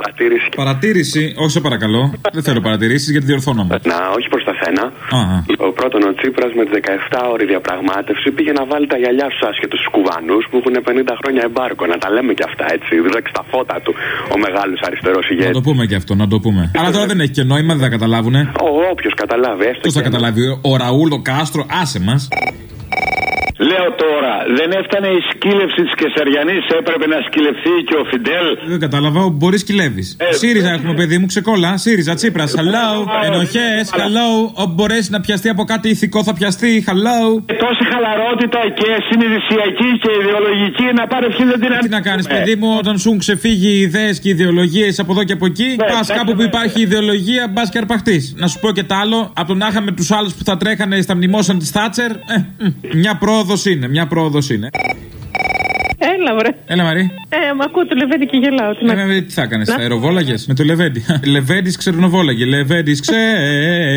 παρατήρηση. Παρατήρηση, όχι σε παρακαλώ. Δεν θέλω παρατηρήσεις γιατί διορθώνομαι. Να, όχι προς τα σένα. Α, α. Ο πρώτον, ο Τσίπρας με τη 17 ώρη διαπραγμάτευση πήγε να βάλει τα γυαλιά στους άσχετους κουβανού που έχουν 50 χρόνια εμπάρκο. Να τα λέμε και αυτά έτσι. Δέξει τα φώτα του ο μεγάλος αριστερός Να ηγέτη. το πούμε και αυτό, να το πούμε. Αλλά τώρα δεν έχει και νόημα, δεν θα καταλάβουνε. Όποιος καταλάβει, έστω. Πώ θα και- καταλάβει ο Ραούλ, ο Κάστρο, άσε μας. Λέω τώρα, δεν έφτανε η σκύλευση τη Κεσαριανή, έπρεπε να σκυλευθεί και ο Φιντέλ. Δεν κατάλαβα, μπορεί σκυλεύει. ΣΥΡΙΖΑ έχουμε, παιδί μου, ξεκόλα. ΣΥΡΙΖΑ, Τσίπρα, hello. Ενοχέ, hello. Όπου μπορέσει να πιαστεί από κάτι ηθικό θα πιαστεί, hello. Τόση χαλαρότητα και συνειδησιακή και ιδεολογική να πάρει ποιοι δεν την Τι να κάνει, παιδί μου, όταν σου έχουν ξεφύγει οι ιδέε και οι ιδεολογίε από εδώ και από εκεί, πα ναι, κάπου που ναι, υπάρχει ιδεολογία, μπα και αρπαχτεί. Να σου πω και τ' άλλο, από το να είχαμε του άλλου που θα τρέχανε στα μνημόσια τη Θάτσερ, ε, μ, μια πρόοδο είναι, μια πρόοδος είναι. Έλα, βρε. Έλα, Μαρή. Ε, μ' ακούω το λεβέντι και γελάω. Τι να- Ε, τι θα έκανε, Να. αεροβόλαγες; Με το Λεβέντι. Λεβέντι ξερνοβόλαγε. Λεβέντι ξε,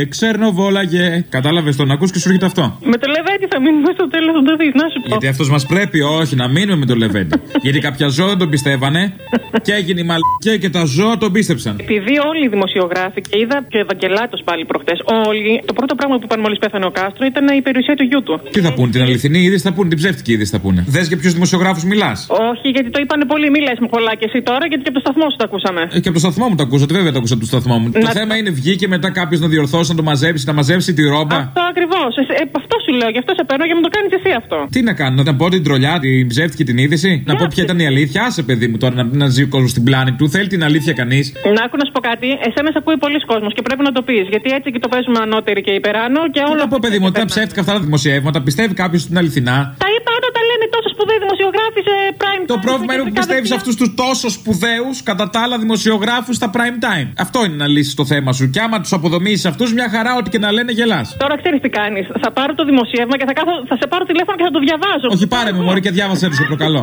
ξερνοβόλαγε. Κατάλαβες τον ακούς και σου έρχεται αυτό. Με το λεβέντι θα μείνουμε στο τέλος, θα το δεις. Να σου πω. Γιατί αυτός μας πρέπει, όχι, να μείνουμε με το Λεβέντι. Γιατί κάποια ζώα δεν τον πιστεύανε και έγινε η μαλακία και τα ζώα τον πίστεψαν. Επειδή όλοι οι δημοσιογράφοι και είδα και ο Ευαγγελάτος πάλι προχτές, όλοι, το πρώτο πράγμα που είπαν μόλις πέθανε ο Κάστρο ήταν η περιουσία του γιού του. Τι θα πούνε, την αληθινή είδηση θα πούνε, την ψεύτικη είδηση θα πούνε. Δες για ποιους δημοσιογράφους μιλάς. Όχι, γιατί το είπανε πολύ. Μη λες μου πολλά και εσύ τώρα, γιατί και από το σταθμό σου το ακούσαμε. Ε, και από το σταθμό μου το ακούσατε, βέβαια το ακούσατε από το σταθμό μου. Το Να- θέμα είναι βγήκε μετά κάποιος να διορθώσει, να το μαζέψει, να μαζέψει τη ρόμπα. Αυτό ακριβώς. Ε, αυτό σου λέω, γι' αυτό σε παίρνω για να το κάνεις εσύ αυτό. Τι να κάνω, να πω την τρολιά, την ψεύτικη την είδηση, να πω ποια ήταν η αλήθεια. Άσε, παιδί μου, τώρα να, να ζει ο κόσμος στην πλάνη του. Θέλει την αλήθεια κανείς. Να άκου να σου πω κάτι, εσένα σε ακούει πολλοί κόσμος και πρέπει να το πεις. Γιατί έτσι και το παίζουμε ανώτερη και υπεράνω και όλο. Να πω, παιδί μου, ότι ήταν ψεύτικα αυτά τα δημοσιεύματα. Πιστεύει κάποιος την αληθινά. Τα είπα όταν τα λένε τόσο σπουδαίοι δημοσιογράφοι σε prime Το time πρόβλημα και είναι που σε κάθε πιστεύεις φιλιά. αυτούς τους τόσο σπουδαίους, κατά τα άλλα, δημοσιογράφους στα prime time. Αυτό είναι να λύσεις το θέμα σου. Και άμα τους αποδομήσεις αυτούς, μια χαρά, ό,τι και να λένε, γελάς. Τώρα ξέρεις τι κάνεις. Θα πάρω το δημοσίευμα και θα, κάτσω, θα σε πάρω τηλέφωνο και θα το διαβάζω. Όχι, πάρε με μωρή και διάβασέ το, σε προκαλώ.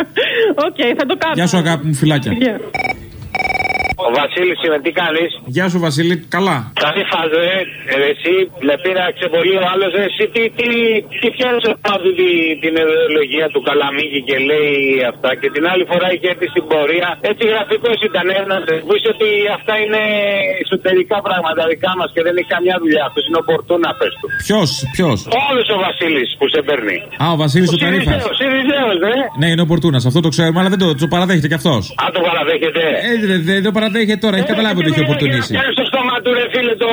Οκ, θα το κάνω. Γεια σου, αγάπη μου, φιλάκια. Γεια. Ο Βασίλης είναι, τι κάνεις; Γεια σου, Βασίλη, καλά. Καλή φάζε, ε, εσύ με πείραξε πολύ ο άλλος. Εσύ τι, τι, τι πιάνεις από τη, την ιδεολογία του Καλαμίγη και λέει αυτά. Και την άλλη φορά είχε έρθει στην πορεία. Έτσι γραφικός ήταν ένας. Που είσαι ότι αυτά είναι εσωτερικά πράγματα δικά μας και δεν έχει καμιά δουλειά. Αυτός είναι ο Πορτούνα, πες του. Ποιος, ποιος; Όλος ο Βασίλης που σε παίρνει. Α, ο Βασίλης ο Ταρίφα. Σιριζέος, Σιριζέος, δε. Ναι, είναι ο Πορτούνα, αυτό το ξέρουμε, αλλά δεν το, το παραδέχεται κι αυτός. Αν το παραδέχεται. Ε, δεν δεν το παραδέχεται τώρα, έχει καταλάβει ότι έχει οπορτουνήσει. Κάνει στο στόμα του ρε φίλε το,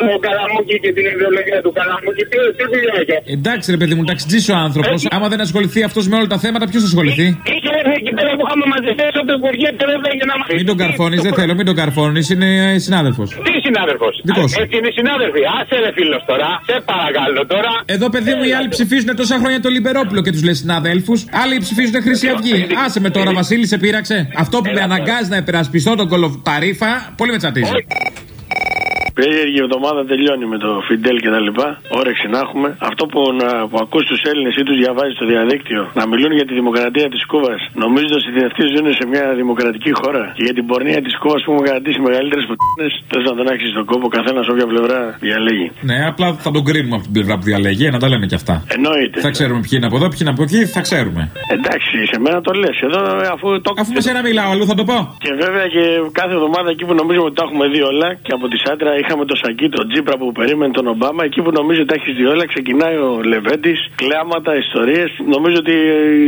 το Καλαμούκι και την ιδεολογία του Καλαμούκι. Τι, τι δουλειά έχει. Εντάξει, ρε παιδί μου, ταξιτζή ο άνθρωπο. Άμα δεν ασχοληθεί αυτό με όλα τα θέματα, ποιο θα ασχοληθεί. Είχε έρθει εκεί πέρα που είχαμε μαζευτεί στο το Υπουργείο και δεν έγινε να μα Μην τον καρφώνει, δεν θέλω, μην τον καρφώνει, είναι συνάδελφο. Τι συνάδελφος. Δικός σου. Έτσι είναι συνάδελφοι. Άσε ρε φίλος τώρα. Σε παρακαλώ τώρα. Εδώ, παιδί μου, οι άλλοι ψηφίζουν τόσα χρόνια το Λιμπερόπουλο και τους λέει συναδέλφους. Άλλοι ψηφίζουν Χρυσή Αυγή. Άσε με τώρα, Βασίλη, σε πείραξε. Αυτό που με αναγκάζει να υπερασπιστώ τον κολοταρίφα, πολύ με τσατίζει. Περίεργη εβδομάδα τελειώνει με το Φιντέλ και τα λοιπά. Όρεξη να έχουμε. Αυτό που, να, που ακούς τους Έλληνες ή τους διαβάζεις στο διαδίκτυο να μιλούν για τη δημοκρατία της Κούβας, νομίζοντα ότι αυτοί ζουν σε μια δημοκρατική χώρα και για την πορνεία της Κούβας που έχουμε κρατήσει μεγαλύτερες πουτίνε, θέλω να τον άξεις στον κόπο, καθένας όποια πλευρά διαλέγει. Ναι, απλά θα τον κρίνουμε από την πλευρά που διαλέγει, να τα λέμε κι αυτά. Εννοείται. Θα ξέρουμε ποιοι είναι από εδώ, ποιοι είναι από εκεί, θα ξέρουμε. Εντάξει, σε μένα το λες. Εδώ αφού το. Αφού με σένα μιλάω, αλλού θα το πω. Και βέβαια και κάθε εβδομάδα εκεί που νομίζουμε ότι τα έχουμε δει όλα και από τη Σάντρα είχαμε το Σακί, τον Τζίπρα που περίμενε τον Ομπάμα. Εκεί που νομίζω ότι τα έχεις δει όλα, ξεκινάει ο Λεβέντης, κλάματα, ιστορίες. Νομίζω ότι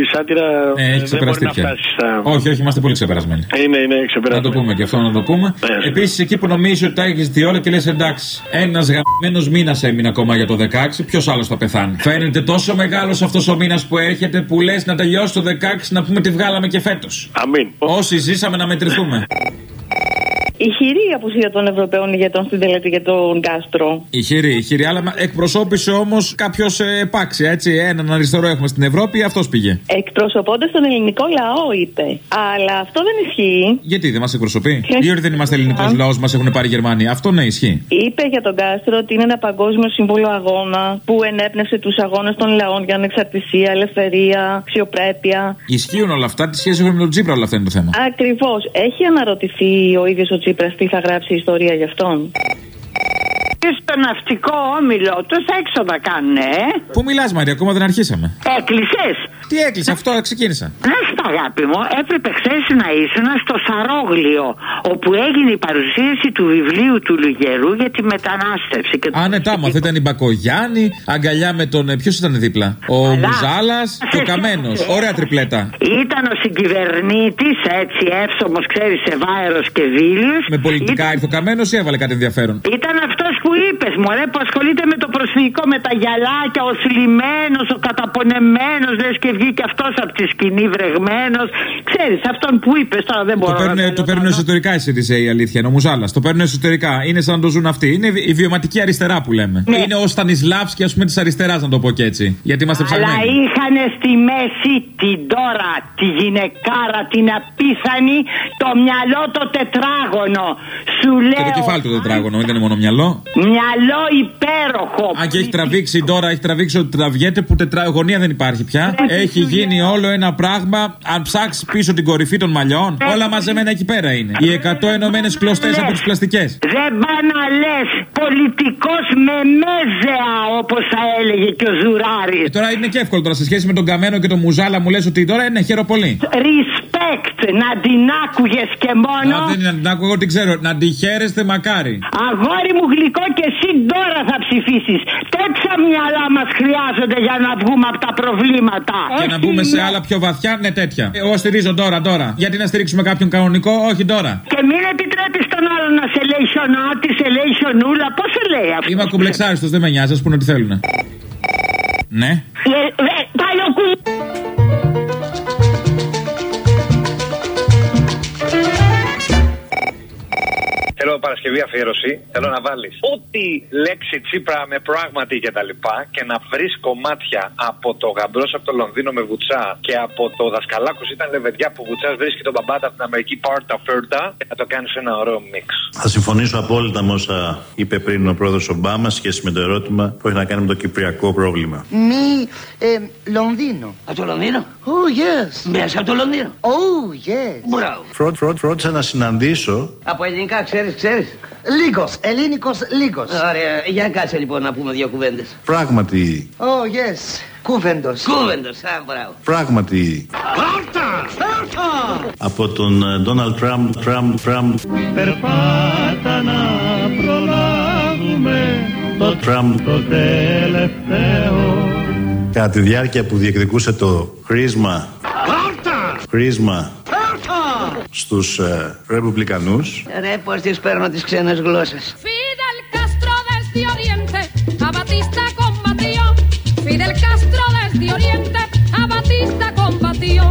η Σάτυρα Ε, έχει δεν μπορεί ξεπεραστεί να πια. φτάσει στα. Όχι, όχι, είμαστε πολύ ξεπερασμένοι. Είναι, είναι Να ξεπερασμένο. το πούμε και αυτό να το πούμε. Ναι. Επίσης, εκεί που νομίζεις ότι τα έχεις δει όλα και λες εντάξει, ένας γαμμένος μήνας έμεινε ακόμα για το 16, ποιος άλλος θα πεθάνει; Φαίνεται τόσο μεγάλος αυτός ο μήνας που έρχεται που λες να τελειώσει το 16 να πούμε τι βγάλαμε και φέτος. Αμήν. Όσοι ζήσαμε να μετρηθούμε. Ηχηρή η απουσία των Ευρωπαίων ηγετών στην τελετή για τον Κάστρο. Ηχηρή, ηχηρή, αλλά εκπροσώπησε όμως κάποιος ε, επάξια, έτσι. Έναν αριστερό έχουμε στην Ευρώπη, αυτός πήγε. Εκπροσωπώντας τον ελληνικό λαό, είπε. Αλλά αυτό δεν ισχύει. Γιατί δεν μας εκπροσωπεί, ή ότι δεν είμαστε ελληνικός λαός, μας έχουν πάρει Γερμανοί. Αυτό ναι, ισχύει. Είπε για τον Κάστρο ότι είναι ένα παγκόσμιο σύμβολο αγώνα που ενέπνευσε τους αγώνες των λαών για ανεξαρτησία, ελευθερία, αξιοπρέπεια. Ισχύουν όλα αυτά, τι σχέση έχουν με τον Τζίπρα, όλα αυτά είναι το θέμα; Ακριβώς. Έχει αναρωτηθεί ο ίδιος ο Τσίπρα τι θα γράψει η ιστορία γι' αυτόν. Στο ναυτικό όμιλο τους έξοδα κάνουν, ε. Πού μιλάς, Μαρία, ακόμα δεν αρχίσαμε. Έκλεισες. Τι έκλεισε, αυτό ξεκίνησα. Να στα αγάπη μου, έπρεπε χθες να ήσουν στο Σαρόγλιο, όπου έγινε η παρουσίαση του βιβλίου του Λουγερού για τη μετανάστευση. Και Α, ναι, τάμα, αυτό ήταν η Μπακογιάννη, αγκαλιά με τον. Ποιος ήταν δίπλα, Ο Αλλά- Μουζάλας και ο Καμένος. Ωραία τριπλέτα. Ήταν ο συγκυβερνήτης, έτσι εύσωμος, ξέρεις, σε βάερο και βίλιο. Με πολιτικά ήρθε ο Καμένος ή έβαλε κάτι ενδιαφέρον; Ήταν αυτός που είπες, Μωρέ, που ασχολείται με το προσφυγικό, με τα γυαλάκια, ο θλιμμένος, ο καταπονεμένος, λες και βγήκε αυτός από τη σκηνή βρεγμένος. Ξέρεις, αυτόν που είπες, τώρα δεν Το μπορώ να παίρνουν, θέλω το παίρνουν να- εσωτερικά η ΣΥΡΙΖΑ η αλήθεια, είναι ο Μουζάλα. Το παίρνουν εσωτερικά. Είναι σαν να το ζουν αυτοί. Είναι η βιωματική αριστερά που λέμε. Ναι. Είναι ο Στανισλάβσκι, ας πούμε, της αριστεράς, να το πω και έτσι. Γιατί είμαστε Αλλά ψαγμένοι. είχαν στη μέση την τώρα, τη γυναικάρα, την απίθανη, το μυαλό το τετράγωνο. Σου Και λέω. το κεφάλι του τετράγωνο, δεν είναι μόνο μυαλό. Μυαλό υπέροχο. Αν και έχει τραβήξει τώρα, έχει τραβήξει ότι τραβιέται που τετραγωνία δεν υπάρχει πια. Ναι, Έχει σου γίνει όλο ένα πράγμα. Αν ψάξεις πίσω την κορυφή των μαλλιών, Ναι. όλα μαζεμένα εκεί πέρα είναι. Οι 100 ενωμένες κλωστές από τις πλαστικές. Δεν πά να λες πολιτικός με μέζεα όπως θα έλεγε και ο Ζουράρης. Ε, τώρα είναι και εύκολο τώρα σε σχέση με τον Καμένο και τον Μουζάλα μου λες ότι τώρα είναι χαίρο πολύ. Respect να την άκουγες και μόνο. Α, δεν είναι να την άκουγα, εγώ την ξέρω. Να τη χαίρεστε μακάρι. Αγόρι μου γλυκό και εσύ τώρα θα ψηφίσεις. Τέτοια μυαλά μας χρειάζονται για να βγούμε από τα προβλήματα. Και να Όχι μπούμε σε με- άλλα πιο βαθιά, ναι τέτοια. Εγώ στηρίζω τώρα, τώρα. Γιατί να στηρίξουμε κάποιον κανονικό, όχι τώρα. Και μην επιτρέπεις τον άλλο να σε λέει χιονάτη, σε λέει χιονούλα. Πώς σε λέει αυτό. Είμαι ακουμπλεξάριστο, δεν με νοιάζει, ας πούνε ό,τι θέλουν. Ναι. Ε, ε, παλιοκου... Παρασκευή αφιέρωση. Θέλω να βάλεις ό,τι λέξη τσίπρα με πράγματι και τα λοιπά και να βρεις κομμάτια από το γαμπρός από το Λονδίνο με βουτσά και από το δασκαλάκος ήταν λεβεδιά που βουτσά βρίσκει τον μπαμπάτα από την Αμερική πάρτα φέρτα και να το κάνεις ένα ωραίο μίξ. Θα συμφωνήσω απόλυτα με όσα είπε πριν ο πρόεδρος Ομπάμα σχέση με το ερώτημα που έχει να κάνει με το κυπριακό πρόβλημα. Μη ε, Λονδίνο. Από το Λονδίνο; Oh, yes. Μέσα από το Λονδίνο. Oh, yes. Μπράβο. Φρόντ, φρόντ, φρόντισα να συναντήσω Από ελληνικά ξέρεις, ξέρεις. Λίγος, ελληνικός λίγος. Ωραία, για κάτσε λοιπόν να πούμε δύο κουβέντες. πράγματι, Oh, yes. Κούβεντος. Κούβεντος, α, μπράβο. πράγματι από τον ε, Ντόναλτ Τραμπ, Τραμπ, Τραμπ Περπάτα να προλάβουμε το Τραμπ το τελευταίο. κατά τη διάρκεια που διεκδικούσε το χρήσμα χρήσμα στους ε, Ρεπουμπλικανούς. Ρε, πώς τις παίρνω τις ξένες γλώσσες. Φίδελ Καστρό, δεστι Οριέντε, Αβατίστα κομματίο. Φίδελ Καστρό, δεστι Οριέντε, Αβατίστα κομματίο.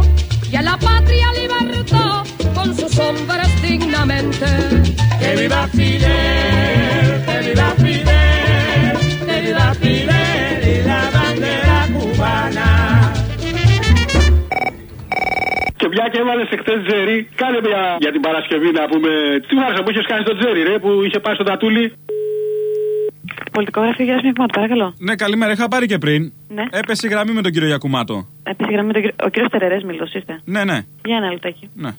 Για la patria libertad, con sus Και μια και έβαλες εχθές Τζέρι, κάνε μια για την Παρασκευή να πούμε. Τι βάρεσα που είχες κάνει στο Τζέρι, ρε, που είχε πάει στο τατούλι; Πολιτικό γραφείο Γιάννη Μευγμάτου, παρακαλώ. Ναι, καλημέρα, είχα πάρει και πριν. Ναι. Έπεσε η γραμμή με τον κύριο Γιακουμάτο. Επίση, γραμμή με τον κύριο. Ο κύριος Τερερές, μιλός είστε. Ναι, ναι, Για ένα λεπτάκι. ναι.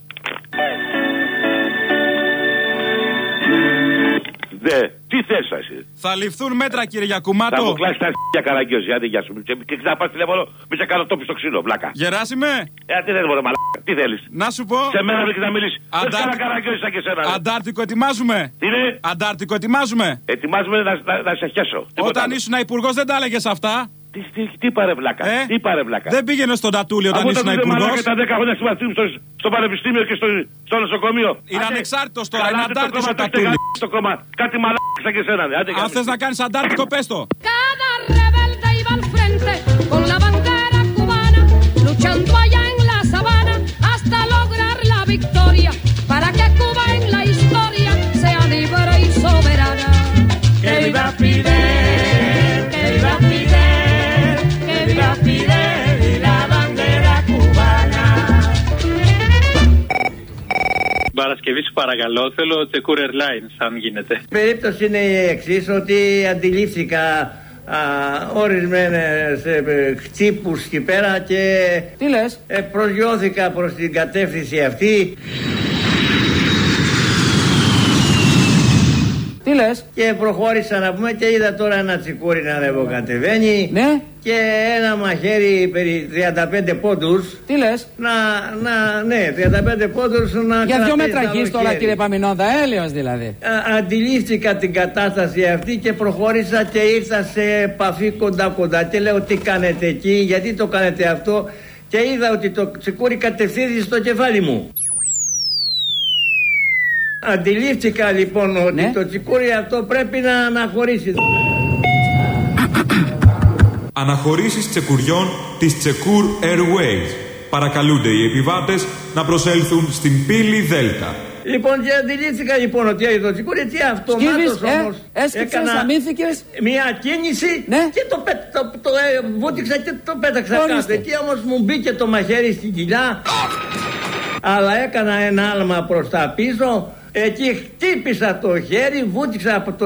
Δε, τι θες εσύ; Θα ληφθούν μέτρα, κύριε Θα Γιακουμάτο. μου κλάσεις τα για καραγκιόζη, άντε γεια σου. Και, και να πα τηλέφωνο, μη σε κάνω τόπι στο ξύλο, βλάκα. Γεράσιμε, Ε, τι θέλει, μωρέ, μαλάκα. Τι θέλεις; να σου πω. Σε μένα βρήκες να μιλήσεις. Δεν Αντάρ- κάνα καραγκιόζη σαν και σένα. ρε. Αντάρτικο ετοιμάζουμε. Τι είναι, Αντάρτικο ετοιμάζουμε. ετοιμάζουμε να, να, να σε χέσω. Τίποτα Όταν άλλο. ήσουν υπουργός δεν τα έλεγες αυτά. Τι, τι, τι πάρε βλάκα. Ε; Τι πάρε βλάκα. Δεν πήγαινε στον Τατούλη όταν Αφού ήσουν τα είδε υπουργός. μαλάκα τα 10 χρόνια συμμαθήμου στο, στο πανεπιστήμιο και στο, στο νοσοκομείο. Είναι Άντε, ανεξάρτητος τώρα, καλά, είναι άντε το αντάρτης κόμμα, ο το έχετε Τατούλης. γαμίσει το κόμμα. Κάτι μαλάκα δεν θα κάνε αντίτυπα. Κάθε φορά κάνεις αντίτυπα πέστω. Κάθε φορά που θα πάει στο κομμάτι, με τη μάχη. Παρασκευή σου παρακαλώ, θέλω Τσεκούρ Airlines, αν γίνεται. Η περίπτωση είναι η εξής ότι αντιλήφθηκα α, ορισμένες ε, χτσίπους εκεί πέρα και Τι λες; ε, προσγειώθηκα προς την κατεύθυνση αυτή λες. Και προχώρησα να πούμε και είδα τώρα ένα τσικούρι να ανεβοκατεβαίνει. Ναι. Και ένα μαχαίρι περί 35 πόντους. Τι λες. Να, να, ναι, 35 πόντους να Για δύο κρατήσει μέτρα άλλο γης τώρα χέρι. κύριε Παμινόδα, έλεος δηλαδή. Α, αντιλήφθηκα την κατάσταση αυτή και προχώρησα και ήρθα σε επαφή κοντά κοντά και λέω τι κάνετε εκεί, γιατί το κάνετε αυτό; Και είδα ότι το τσικούρι κατευθύνει στο κεφάλι μου. Αντιλήφθηκα λοιπόν ότι Ναι. το τσικούρι αυτό πρέπει να αναχωρήσει. Αναχωρήσεις τσεκουριών της Τσεκούρ Airways. Παρακαλούνται οι επιβάτες να προσέλθουν στην πύλη Δέλτα. Λοιπόν και αντιλήφθηκα λοιπόν ότι το τσικούρι τι αυτομάτως Σκύβεις, ε, όμως έσκυψες, αμύθηκες. μια κίνηση Ναι. και το, πέ, το, το ε, βούτυξα και το πέταξα Ορίστε. κάτω. Εκεί όμως μου μπήκε το μαχαίρι στην κοιλιά αλλά έκανα ένα άλμα προς τα πίσω Εκεί χτύπησα το χέρι, βούτυξα από, το,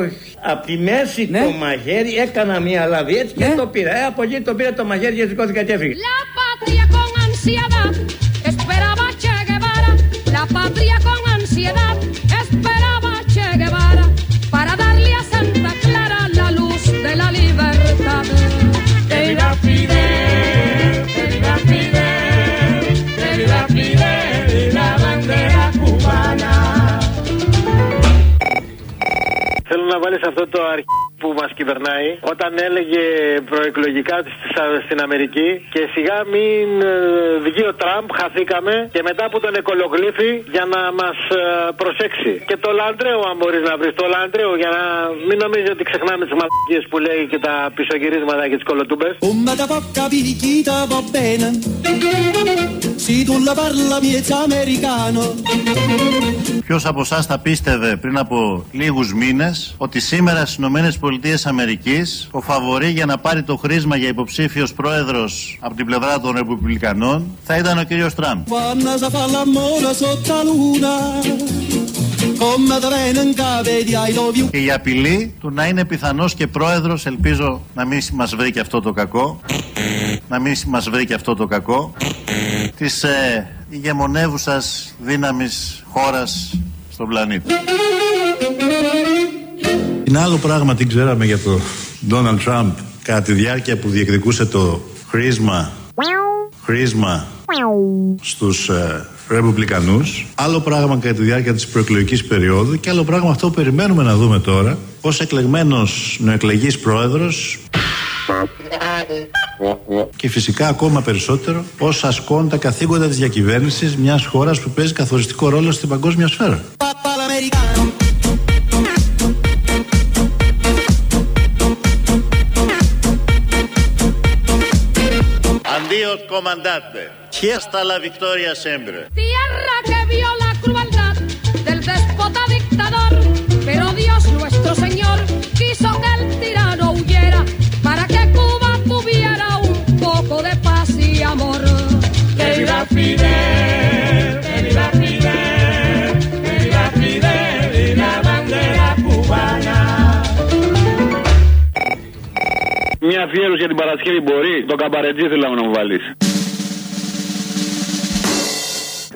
από τη μέση Ναι. το μαχαίρι, έκανα μια λαβή έτσι και Ναι. το πήρα. Ε, από εκεί το πήρα το μαχαίρι και σηκώθηκα και έφυγε. La patria con ansiedad esperaba Che Guevara. La patria con ansiedad αυτό το αρχή που μας κυβερνάει όταν έλεγε προεκλογικά στις- στην Αμερική και σιγά μην ε, βγει ο Τραμπ, χαθήκαμε και μετά που τον εκολογλήφει για να μας ε, προσέξει. Και το Λαντρέο αν μπορείς να βρεις, το Λαντρέο για να μην νομίζεις ότι ξεχνάμε τις μαλακίες που λέει και τα πισωγυρίσματα και τις κολοτούμπες. Come da porca picchita va bene Se tu la parla miezza americano Ποιος από εσάς θα πίστευε πριν από λίγους μήνες ότι σήμερα στις ΗΠΑ ο φαβορή για να πάρει το χρήσμα για υποψήφιος πρόεδρος από την πλευρά των Ρεπουμπλικανών θα ήταν ο κύριος Τραμπ. Quando si fa l'amore sotto la luna Come da venen cave di I love you Και η απειλή του να είναι πιθανός και πρόεδρος, ελπίζω να μην μας βρει και αυτό το κακό. Να μην μας βρει και αυτό το κακό. Της ε, ηγεμονεύουσας δύναμης χώρας στον πλανήτη. Είναι άλλο πράγμα τι ξέραμε για το Ντόναλντ Τραμπ κατά τη διάρκεια που διεκδικούσε το χρήσμα, χρήσμα στους ε, Ρεπουμπλικανούς. Άλλο πράγμα κατά τη διάρκεια της προεκλογικής περίοδου και άλλο πράγμα αυτό που περιμένουμε να δούμε τώρα ως εκλεγμένος νεοεκλεγής πρόεδρος και φυσικά ακόμα περισσότερο ως ασκών τα καθήκοντα της διακυβέρνησης μιας χώρας που παίζει καθοριστικό ρόλο στην παγκόσμια σφαίρα. comandante. Si hasta la victoria siempre. Tierra que vio la crueldad Μια αφιέρωση για την Παρασκευή μπορεί; Το καμπαρετζή θέλω να μου βάλεις.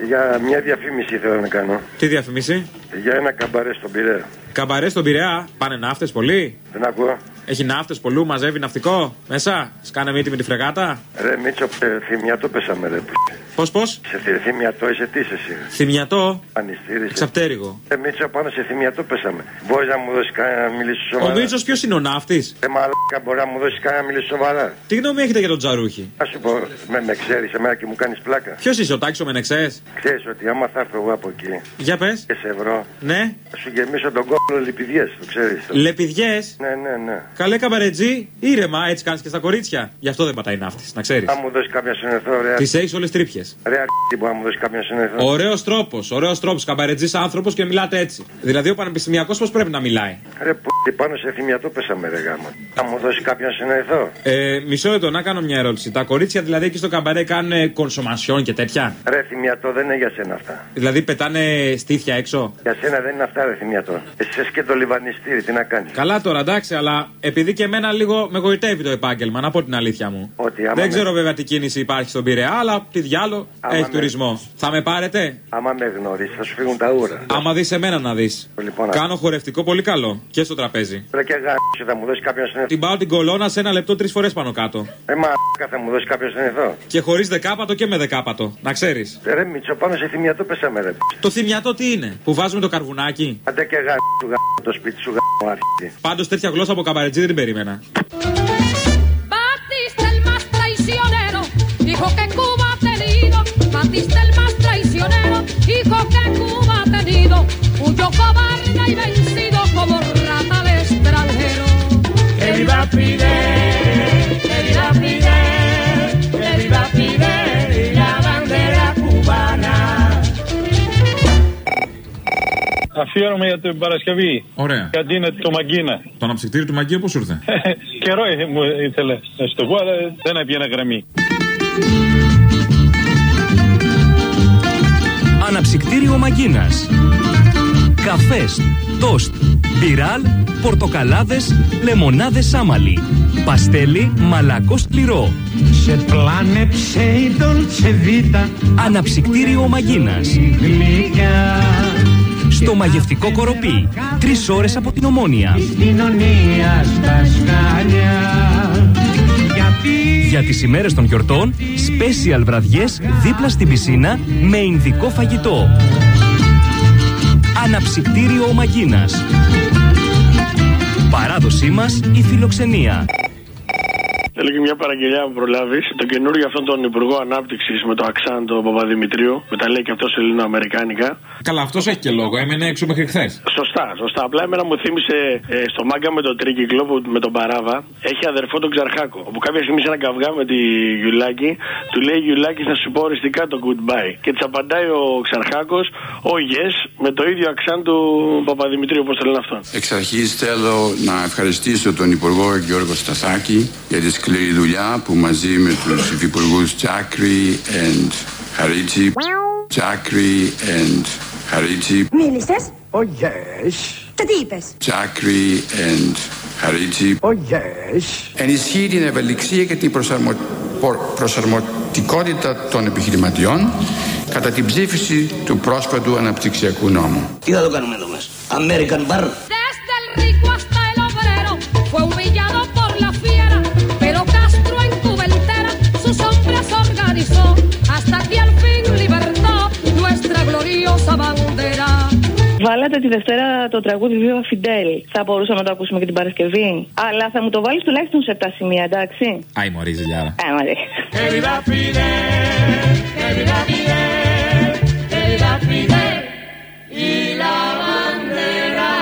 Για μια διαφήμιση θέλω να κάνω. Τι διαφημίση. Για ένα καμπαρέ στον Πειραιά. Καμπαρέ στον Πειραιά. Πάνε ναύτες πολύ; Δεν ακούω. Έχει ναύτες πολλού, μαζεύει ναυτικό μέσα. Σκάνε μύτη με τη φρεγάτα. Ρε Μίτσο, ε, θυμιατό πέσαμε ρε. που- Πώς, πώς; Σε θυ- θυμιατό είσαι τι είσαι εσύ. Θυμιατό. Πανιστήρι. Εξαπτέρυγο. Ρε Μίτσο, πάνω σε θυμιατό πέσαμε. Μπορείς να μου δώσεις κανένα να μιλήσεις Ο σοβαρά. Μίτσος ποιος είναι ο ναύτης; Ρε μαλάκα, μπορείς να μου δώσεις κανένα να μιλήσεις σοβαρά; Τι γνώμη έχετε για τον Τζαρούχη; Α σου πω, με, με ξέρεις εμένα και μου κάνεις πλάκα. Ποιος είσαι, ο Τάκη ο Μενεξές; Ξέρεις ότι άμα θα έρθω εγώ από εκεί Για πες. και σε ευρώ, Ναι. θα σου γεμίσω τον κόλλο λιπηδιέ, το ξέρεις. Λεπιδιές; Ναι, ναι, ναι. Καλέ καμπαρετζή. Ήρεμα, έτσι κάνεις και στα κορίτσια. Γι' αυτό δεν πατάει ναύτης, να ξέρεις. Θα μου δώσεις κάποια συνεθό, ρε. Τις έχεις όλες τρύπιες. Ρε αρχή μπορεί να μου δώσεις κάποια συνεθό. Ωραίος τρόπος, ωραίος τρόπος. Καμπαρετζής άνθρωπος και μιλάτε έτσι. Δηλαδή ο πανεπιστημιακός πώς πρέπει να μιλάει; Ρε που πάνω σε θυμιατό πέσαμε ρε γάμα. Θα μου δώσεις κάποια συνεθό. Ε, μισό λεπτό να κάνω μια ερώτηση. Τα κορίτσια δηλαδή εκεί στο καμπαρέ κάνουν κονσομασιόν και τέτοια; Ρε θυμιατό δεν είναι για σένα αυτά. Δηλαδή πετάνε στήθια έξω; Για σένα δεν είναι αυτά ρε θυμιατό. Εσύ είσαι και το λιβανιστήρι, τι να κάνεις; Καλά τώρα εντάξει, αλλά Επειδή και εμένα λίγο με γοητεύει το επάγγελμα, να πω την αλήθεια μου. Ότι άμα Δεν με- ξέρω βέβαια τι κίνηση υπάρχει στον Πειραιά, αλλά τι διάλο Άμα έχει με- τουρισμό. Θα με πάρετε; Άμα με γνωρίσεις, θα σου φύγουν τα ούρα. Άμα δεις εμένα να δεις. Λοιπόν, Κάνω χορευτικό πολύ καλό και στο τραπέζι. Ρε και γάμισε, θα μου δώσεις κάποιον συνεθό. Την πάω την κολόνα σε ένα λεπτό τρεις φορές πάνω κάτω. Ε, μα θα μου δώσεις κάποιον συνεθό. Και χωρίς δεκάπατο και με δεκάπατο. Να ξέρεις. Ε, Ρε Μίτσο, πάνω σε θυμιατό πέσαμε, ρε. Το θυμιατό τι είναι, που βάζουμε το καρβουνάκι; Άντε και γάμισε του γάμισε το σπίτι σου γάμισε αρχίδι. Πάντως τέτοια γλώσσα από καμπαρετζή Ydir Berimena. Batista el más traicionero, dijo que Cuba ha tenido. Batista el más traicionero, dijo que Cuba ha tenido. Huyó cobarde y vencido como Αφιέρωμα για την Παρασκευή. Ωραία. Γιατί είναι το Μαγκίνα. Το αναψυκτήριο του Μαγκίου πώς ήρθε; Καιρό ε, μου ήθελε να σου το πω, αλλά δεν έβγαινε γραμμή. Αναψυκτήριο Μαγκίνας Καφές, τόστ, μπιράλ, πορτοκαλάδες, λεμονάδες σάμαλι Παστέλι, μαλακό σκληρό Σε πλάνεψε η Dolce Vita Αναψυκτήριο Μαγκίνας γλυκιά Στο μαγευτικό κοροπή Τρεις ώρες από την Ομόνια. Κοινωνίας στα σκάλια Γιατί; Για τις ημέρες των γιορτών Special βραδιές δίπλα στην πισίνα Με ινδικό φαγητό. Αναψυκτήριο Μαγκίνας Παράδοσή μας η φιλοξενία Θέλω και μια παραγγελιά που προλάβεις. Το καινούριο αυτόν τον Υπουργό Ανάπτυξης με το Αξάν τον Παπαδημητρίου, που τα λέει και αυτός ελληνοαμερικάνικα. Καλά, αυτός έχει και λόγο. Έμενε έξω μέχρι χθες. Σωστά, σωστά. Απλά εμένα μου θύμισε ε, στο μάγκα με τον τρίκυκλο που, με τον Παράβα. Έχει αδερφό τον Ξαρχάκο. Όπου κάποια στιγμή σε ένα καυγά με τη Γιουλάκη, του λέει Γιουλάκης να σου πω οριστικά το goodbye. Και της απαντάει ο Ξαρχάκος, ο yes, με το ίδιο αξάν του Παπαδημητρίου, όπως το λένε αυτόν. Εξ αρχής θέλω να ευχαριστήσω τον Υπουργό Γιώργο Σταθάκη για τη σκληρή δουλειά που μαζί με τους Υφυπουργούς Τσάκρη and Χαρίτσι Τσάκρη and Χαρίτσι Μίλησες; Oh yes Και τι είπες; Τσάκρη and Χαρίτσι Oh yes Ενισχύει την ευελιξία και την προσαρμο... προ- προσαρμοτικότητα των επιχειρηματιών κατά την ψήφιση του πρόσφατου αναπτυξιακού νόμου. Τι θα το κάνουμε εδώ μας; American Bar. Desde el rico hasta el obrero fue humillado Παίζετε τη Δευτέρα το τραγούδι Viva Fidel. Θα μπορούσαμε να το ακούσουμε και την Παρασκευή. Αλλά θα μου το βάλεις τουλάχιστον σε 7 σημεία, εντάξει; Άι, μωρή ζηλιάρα. Άι, μωρή. Viva Fidel, Viva Fidel, Viva Fidel. Y la bandera.